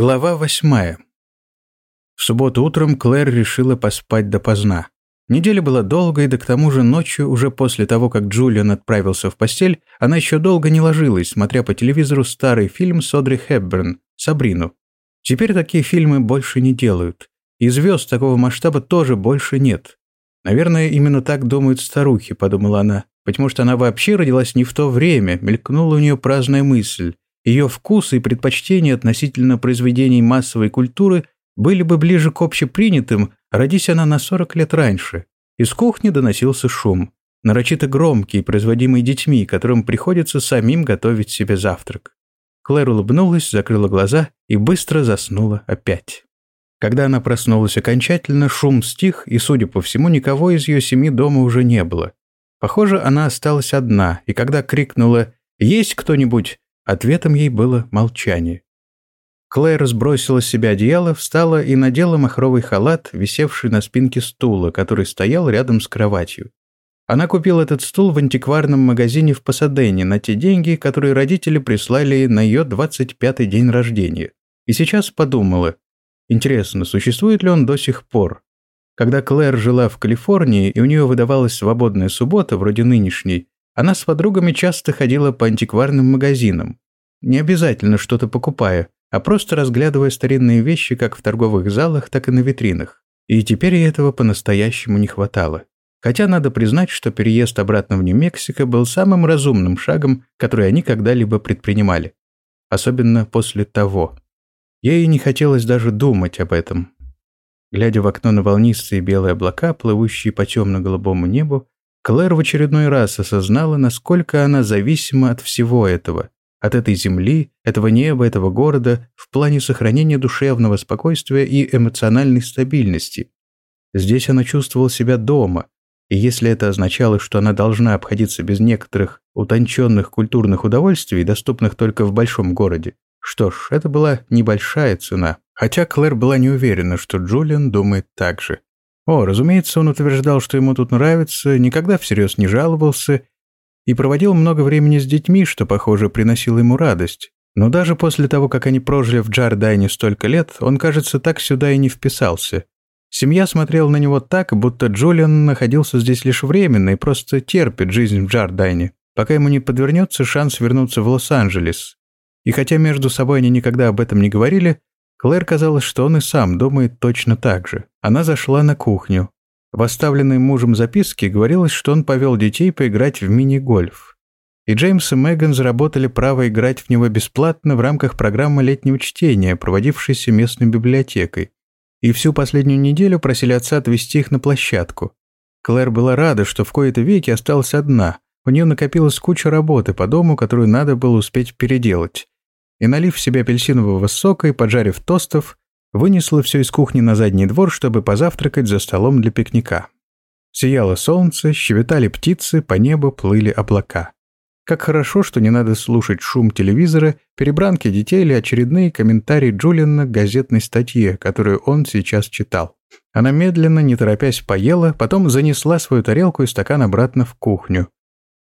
Глава восьмая. В субботу утром Клэр решила поспать допоздна. Неделя была долгой, да к тому же ночью, уже после того, как Джулиан отправился в постель, она еще долго не ложилась, смотря по телевизору старый фильм с Одри Хепберн «Сабрину». Теперь такие фильмы больше не делают. И звезд такого масштаба тоже больше нет. Наверное, именно так думают старухи, подумала она, потому что она вообще родилась не в то время, мелькнула у нее праздная мысль. Ее вкусы и предпочтения относительно произведений массовой культуры были бы ближе к общепринятым, родись она на 40 лет раньше. Из кухни доносился шум, нарочито громкий, производимый детьми, которым приходится самим готовить себе завтрак. Клэр улыбнулась, закрыла глаза и быстро заснула опять. Когда она проснулась окончательно, шум стих, и, судя по всему, никого из ее семьи дома уже не было. Похоже, она осталась одна, и когда крикнула «Есть кто-нибудь?», Ответом ей было молчание. Клэр сбросила с себя одеяло, встала и надела махровый халат, висевший на спинке стула, который стоял рядом с кроватью. Она купила этот стул в антикварном магазине в Пасадене на те деньги, которые родители прислали на ее 25-й день рождения. И сейчас подумала, интересно, существует ли он до сих пор? Когда Клэр жила в Калифорнии, и у нее выдавалась свободная суббота, вроде нынешней, она с подругами часто ходила по антикварным магазинам. Не обязательно что-то покупая, а просто разглядывая старинные вещи как в торговых залах, так и на витринах. И теперь ей этого по-настоящему не хватало. Хотя надо признать, что переезд обратно в Нью-Мексико был самым разумным шагом, который они когда-либо предпринимали. Особенно после того. Ей не хотелось даже думать об этом. Глядя в окно на волнистые белые облака, плывущие по темно-голубому небу, Клэр в очередной раз осознала, насколько она зависима от всего этого, от этой земли, этого неба, этого города в плане сохранения душевного спокойствия и эмоциональной стабильности. Здесь она чувствовала себя дома, и если это означало, что она должна обходиться без некоторых утонченных культурных удовольствий, доступных только в большом городе, что ж, это была небольшая цена. Хотя Клэр была не уверена, что Джулиан думает так же. О, разумеется, он утверждал, что ему тут нравится, никогда всерьез не жаловался и проводил много времени с детьми, что, похоже, приносило ему радость. Но даже после того, как они прожили в Джардайне столько лет, он, кажется, так сюда и не вписался. Семья смотрела на него так, будто Джулиан находился здесь лишь временно и просто терпит жизнь в Джардайне, пока ему не подвернется шанс вернуться в Лос-Анджелес. И хотя между собой они никогда об этом не говорили, Клэр казалось, что он и сам думает точно так же. Она зашла на кухню. В оставленной мужем записке говорилось, что он повел детей поиграть в мини-гольф. И Джеймс и Меган заработали право играть в него бесплатно в рамках программы летнего чтения, проводившейся местной библиотекой. И всю последнюю неделю просили отца отвезти их на площадку. Клэр была рада, что в кои-то веки осталась одна. У нее накопилась куча работы по дому, которую надо было успеть переделать и, налив в себе апельсинового сока и поджарив тостов, вынесла все из кухни на задний двор, чтобы позавтракать за столом для пикника. Сияло солнце, щебетали птицы, по небу плыли облака. Как хорошо, что не надо слушать шум телевизора, перебранки детей или очередные комментарии Джулиана к газетной статье, которую он сейчас читал. Она медленно, не торопясь, поела, потом занесла свою тарелку и стакан обратно в кухню.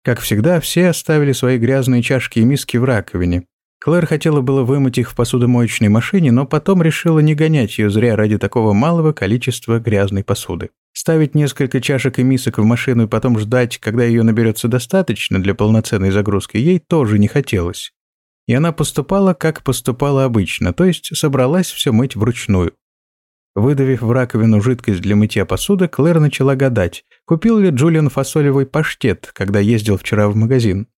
Как всегда, все оставили свои грязные чашки и миски в раковине, Клэр хотела было вымыть их в посудомоечной машине, но потом решила не гонять ее зря ради такого малого количества грязной посуды. Ставить несколько чашек и мисок в машину и потом ждать, когда ее наберется достаточно для полноценной загрузки, ей тоже не хотелось. И она поступала, как поступала обычно, то есть собралась все мыть вручную. Выдавив в раковину жидкость для мытья посуды, Клэр начала гадать, купил ли Джулиан фасолевый паштет, когда ездил вчера в магазин.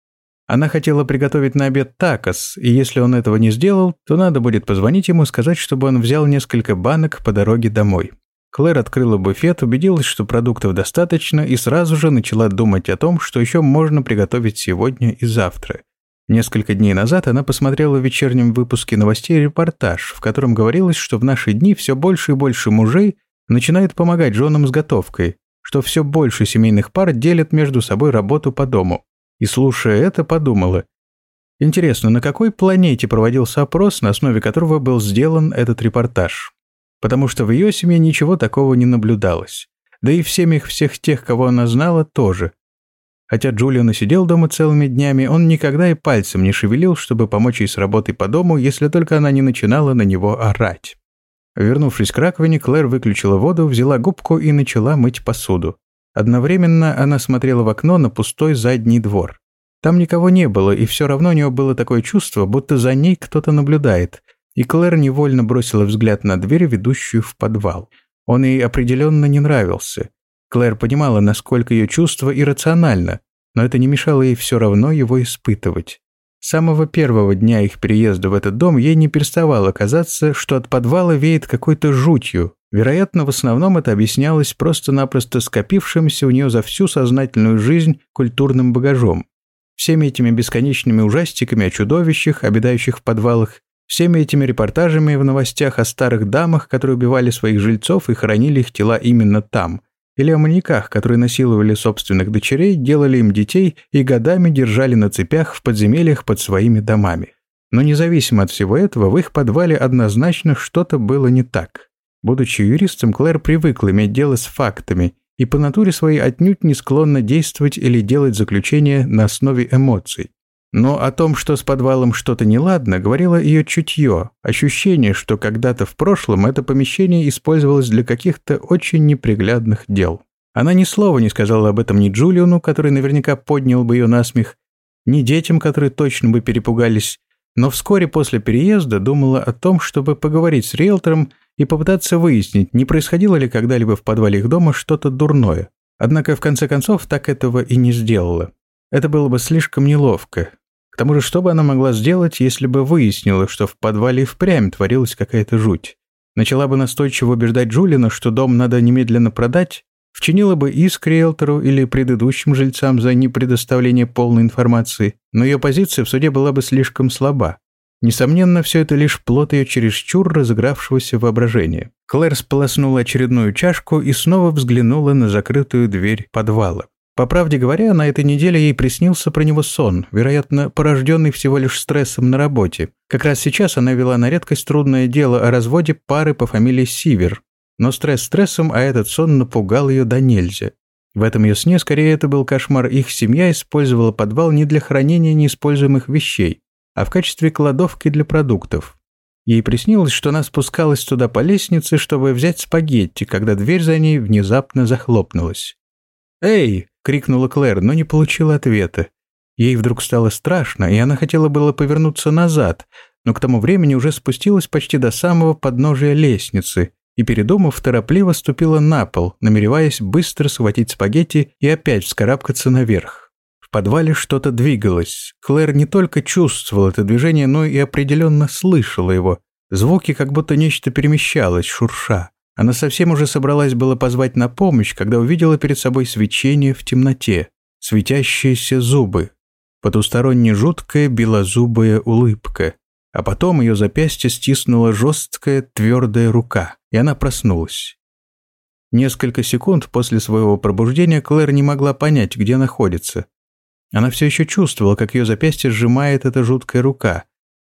Она хотела приготовить на обед такос, и если он этого не сделал, то надо будет позвонить ему сказать, чтобы он взял несколько банок по дороге домой. Клэр открыла буфет, убедилась, что продуктов достаточно, и сразу же начала думать о том, что еще можно приготовить сегодня и завтра. Несколько дней назад она посмотрела в вечернем выпуске новостей репортаж, в котором говорилось, что в наши дни все больше и больше мужей начинают помогать женам с готовкой, что все больше семейных пар делят между собой работу по дому и, слушая это, подумала. Интересно, на какой планете проводился опрос, на основе которого был сделан этот репортаж? Потому что в ее семье ничего такого не наблюдалось. Да и в семьях всех тех, кого она знала, тоже. Хотя Джулиан и сидел дома целыми днями, он никогда и пальцем не шевелил, чтобы помочь ей с работой по дому, если только она не начинала на него орать. Вернувшись к раковине, Клэр выключила воду, взяла губку и начала мыть посуду. Одновременно она смотрела в окно на пустой задний двор. Там никого не было, и все равно у нее было такое чувство, будто за ней кто-то наблюдает. И Клэр невольно бросила взгляд на дверь, ведущую в подвал. Он ей определенно не нравился. Клэр понимала, насколько ее чувство иррационально, но это не мешало ей все равно его испытывать. С самого первого дня их переезда в этот дом ей не переставало казаться, что от подвала веет какой-то жутью. Вероятно, в основном это объяснялось просто-напросто скопившимся у нее за всю сознательную жизнь культурным багажом. Всеми этими бесконечными ужастиками о чудовищах, обитающих в подвалах, всеми этими репортажами в новостях о старых дамах, которые убивали своих жильцов и хоронили их тела именно там – или о маньяках, которые насиловали собственных дочерей, делали им детей и годами держали на цепях в подземельях под своими домами. Но независимо от всего этого, в их подвале однозначно что-то было не так. Будучи юристом, Клэр привыкла иметь дело с фактами и по натуре своей отнюдь не склонна действовать или делать заключения на основе эмоций. Но о том, что с подвалом что-то неладно, говорило ее чутье, ощущение, что когда-то в прошлом это помещение использовалось для каких-то очень неприглядных дел. Она ни слова не сказала об этом ни Джулиону, который наверняка поднял бы ее на смех, ни детям, которые точно бы перепугались, но вскоре после переезда думала о том, чтобы поговорить с риэлтором и попытаться выяснить, не происходило ли когда-либо в подвале их дома что-то дурное. Однако, в конце концов, так этого и не сделала. Это было бы слишком неловко. К тому же, что бы она могла сделать, если бы выяснила, что в подвале впрямь творилась какая-то жуть? Начала бы настойчиво убеждать Джулина, что дом надо немедленно продать, вчинила бы иск риэлтору или предыдущим жильцам за непредоставление полной информации, но ее позиция в суде была бы слишком слаба. Несомненно, все это лишь плод ее чересчур разыгравшегося воображения. Клэр сполоснула очередную чашку и снова взглянула на закрытую дверь подвала. По правде говоря, на этой неделе ей приснился про него сон, вероятно, порожденный всего лишь стрессом на работе. Как раз сейчас она вела на редкость трудное дело о разводе пары по фамилии Сивер. Но стресс стрессом, а этот сон напугал ее до нельзя. В этом ее сне скорее это был кошмар. Их семья использовала подвал не для хранения неиспользуемых вещей, а в качестве кладовки для продуктов. Ей приснилось, что она спускалась туда по лестнице, чтобы взять спагетти, когда дверь за ней внезапно захлопнулась. «Эй!» крикнула Клэр, но не получила ответа. Ей вдруг стало страшно, и она хотела было повернуться назад, но к тому времени уже спустилась почти до самого подножия лестницы и, передумав, торопливо ступила на пол, намереваясь быстро схватить спагетти и опять вскарабкаться наверх. В подвале что-то двигалось. Клэр не только чувствовала это движение, но и определенно слышала его. Звуки, как будто нечто перемещалось, шурша. Она совсем уже собралась было позвать на помощь, когда увидела перед собой свечение в темноте, светящиеся зубы, потусторонне жуткая белозубая улыбка. А потом ее запястье стиснула жесткая твердая рука, и она проснулась. Несколько секунд после своего пробуждения Клэр не могла понять, где находится. Она все еще чувствовала, как ее запястье сжимает эта жуткая рука.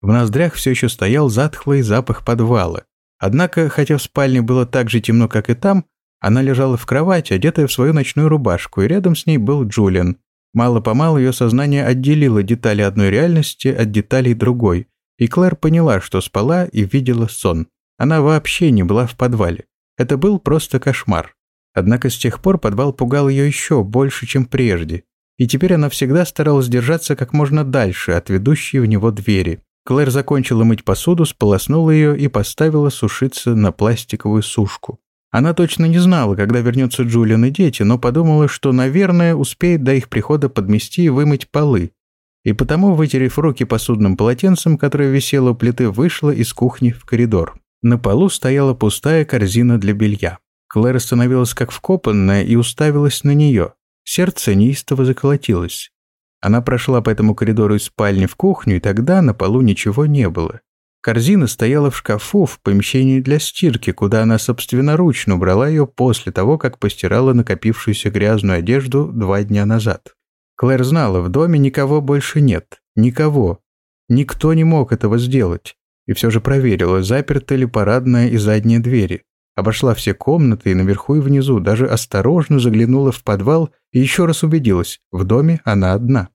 В ноздрях все еще стоял затхлый запах подвала. Однако, хотя в спальне было так же темно, как и там, она лежала в кровати, одетая в свою ночную рубашку, и рядом с ней был Джулиан. Мало-помалу ее сознание отделило детали одной реальности от деталей другой, и Клэр поняла, что спала и видела сон. Она вообще не была в подвале. Это был просто кошмар. Однако с тех пор подвал пугал ее еще больше, чем прежде, и теперь она всегда старалась держаться как можно дальше от ведущей в него двери. Клэр закончила мыть посуду, сполоснула ее и поставила сушиться на пластиковую сушку. Она точно не знала, когда вернется Джулиан и дети, но подумала, что, наверное, успеет до их прихода подмести и вымыть полы. И потому, вытерев руки посудным полотенцем, которое висело у плиты, вышла из кухни в коридор. На полу стояла пустая корзина для белья. Клэр остановилась как вкопанная и уставилась на нее. Сердце неистово заколотилось. Она прошла по этому коридору из спальни в кухню, и тогда на полу ничего не было. Корзина стояла в шкафу в помещении для стирки, куда она собственноручно убрала ее после того, как постирала накопившуюся грязную одежду два дня назад. Клэр знала, в доме никого больше нет. Никого. Никто не мог этого сделать. И все же проверила, заперты ли парадная и задние двери. Обошла все комнаты и наверху и внизу, даже осторожно заглянула в подвал и еще раз убедилась, в доме она одна.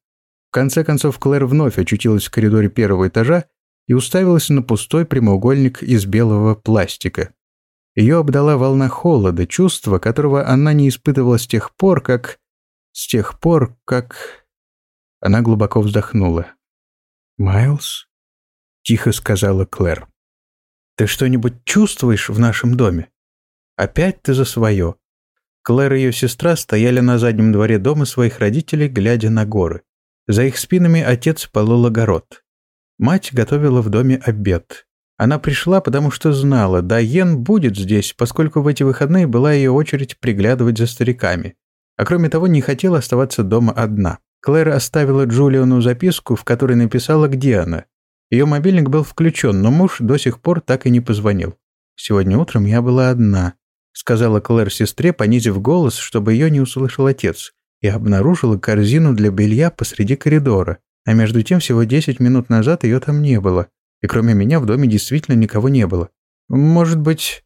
В конце концов Клэр вновь очутилась в коридоре первого этажа и уставилась на пустой прямоугольник из белого пластика. Ее обдала волна холода, чувства, которого она не испытывала с тех пор, как... С тех пор, как... Она глубоко вздохнула. «Майлз?» — тихо сказала Клэр. «Ты что-нибудь чувствуешь в нашем доме? Опять ты за свое?» Клэр и ее сестра стояли на заднем дворе дома своих родителей, глядя на горы. За их спинами отец полол огород. Мать готовила в доме обед. Она пришла, потому что знала, Дайен будет здесь, поскольку в эти выходные была ее очередь приглядывать за стариками. А кроме того, не хотела оставаться дома одна. Клэр оставила Джулиану записку, в которой написала, где она. Ее мобильник был включен, но муж до сих пор так и не позвонил. «Сегодня утром я была одна», — сказала Клэр сестре, понизив голос, чтобы ее не услышал отец, и обнаружила корзину для белья посреди коридора. А между тем, всего 10 минут назад ее там не было и кроме меня в доме действительно никого не было. Может быть...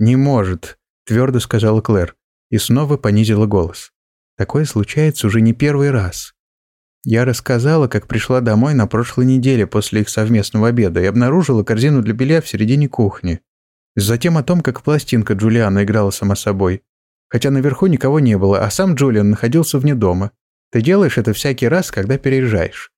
Не может, твердо сказала Клэр и снова понизила голос. Такое случается уже не первый раз. Я рассказала, как пришла домой на прошлой неделе после их совместного обеда и обнаружила корзину для белья в середине кухни. Затем о том, как пластинка Джулиана играла сама собой. Хотя наверху никого не было, а сам Джулиан находился вне дома. Ты делаешь это всякий раз, когда переезжаешь.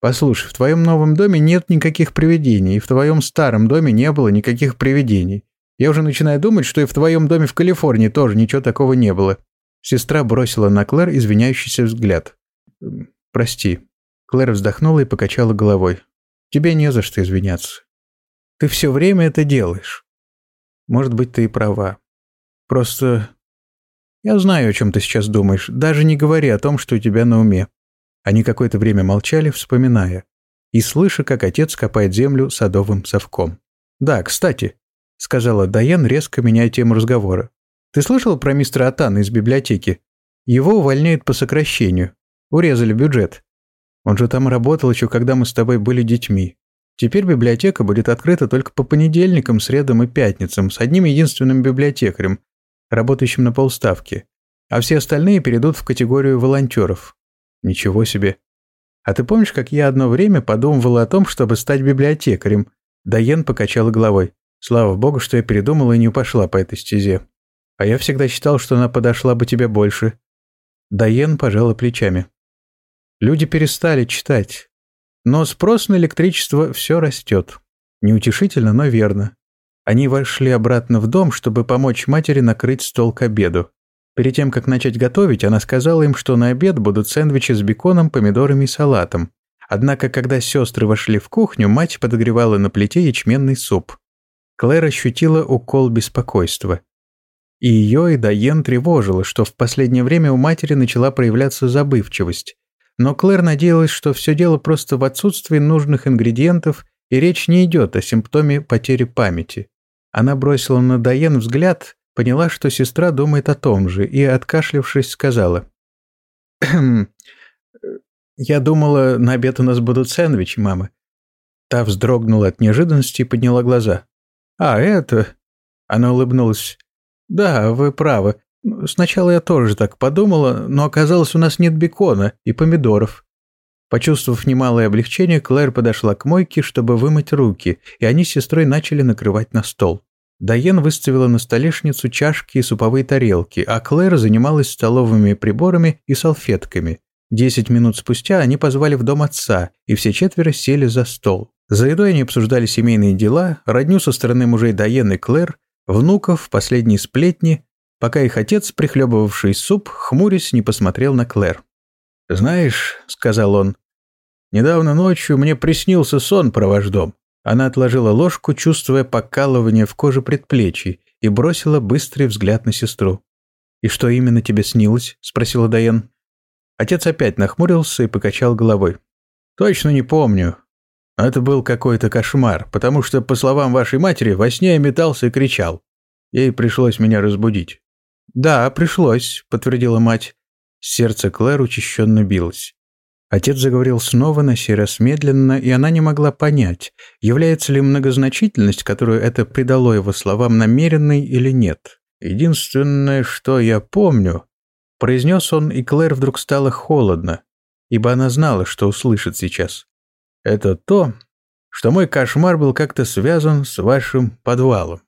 Послушай, в твоем новом доме нет никаких привидений, и в твоем старом доме не было никаких привидений. Я уже начинаю думать, что и в твоем доме в Калифорнии тоже ничего такого не было». Сестра бросила на Клэр извиняющийся взгляд. «Прости». Клэр вздохнула и покачала головой. «Тебе не за что извиняться. Ты все время это делаешь. Может быть, ты и права. Просто... Я знаю, о чем ты сейчас думаешь, даже не говори о том, что у тебя на уме. Они какое-то время молчали, вспоминая, и слыша, как отец копает землю садовым совком. «Да, кстати», — сказала Дайан, резко меняя тему разговора. «Ты слышал про мистера Атана из библиотеки? Его увольняют по сокращению. Урезали бюджет. Он же там работал еще, когда мы с тобой были детьми. Теперь библиотека будет открыта только по понедельникам, средам и пятницам с одним единственным библиотекарем, работающим на полставки, а все остальные перейдут в категорию волонтеров. Ничего себе. А ты помнишь, как я одно время подумывала о том, чтобы стать библиотекарем? Дайен покачала головой. Слава богу, что я передумала и не пошла по этой стезе. А я всегда считал, что она подошла бы тебе больше. Дайен пожала плечами. Люди перестали читать. Но спрос на электричество все растет. Неутешительно, но верно. Они вошли обратно в дом, чтобы помочь матери накрыть стол к обеду. Перед тем, как начать готовить, она сказала им, что на обед будут сэндвичи с беконом, помидорами и салатом. Однако, когда сестры вошли в кухню, мать подогревала на плите ячменный суп. Клэр ощутила укол беспокойства. И ее, и Дайен тревожило, что в последнее время у матери начала проявляться забывчивость. Но Клэр надеялась, что все дело просто в отсутствии нужных ингредиентов, и речь не идет о симптоме потери памяти. Она бросила на Дайен взгляд, Поняла, что сестра думает о том же, и, откашлившись, сказала. «Я думала, на обед у нас будут сэндвичи, мама». Та вздрогнула от неожиданности и подняла глаза. «А, это...» Она улыбнулась. «Да, вы правы. Сначала я тоже так подумала, но оказалось, у нас нет бекона и помидоров». Почувствовав немалое облегчение, Клэр подошла к мойке, чтобы вымыть руки, и они с сестрой начали накрывать на стол. Дайен выставила на столешницу чашки и суповые тарелки, а Клэр занималась столовыми приборами и салфетками. Десять минут спустя они позвали в дом отца, и все четверо сели за стол. За едой они обсуждали семейные дела, родню со стороны мужей Дайен и Клэр, внуков, последние сплетни, пока их отец, прихлебывавший суп, хмурясь, не посмотрел на Клэр. «Знаешь», — сказал он, — «недавно ночью мне приснился сон про ваш дом. Она отложила ложку, чувствуя покалывание в коже предплечий, и бросила быстрый взгляд на сестру. «И что именно тебе снилось?» – спросила Дайен. Отец опять нахмурился и покачал головой. «Точно не помню. Это был какой-то кошмар, потому что, по словам вашей матери, во сне я метался и кричал. Ей пришлось меня разбудить». «Да, пришлось», – подтвердила мать. Сердце Клэр учащенно билось. Отец заговорил снова, на сей раз медленно, и она не могла понять, является ли многозначительность, которую это придало его словам, намеренной или нет. «Единственное, что я помню», — произнес он, и Клэр вдруг стало холодно, ибо она знала, что услышит сейчас. «Это то, что мой кошмар был как-то связан с вашим подвалом.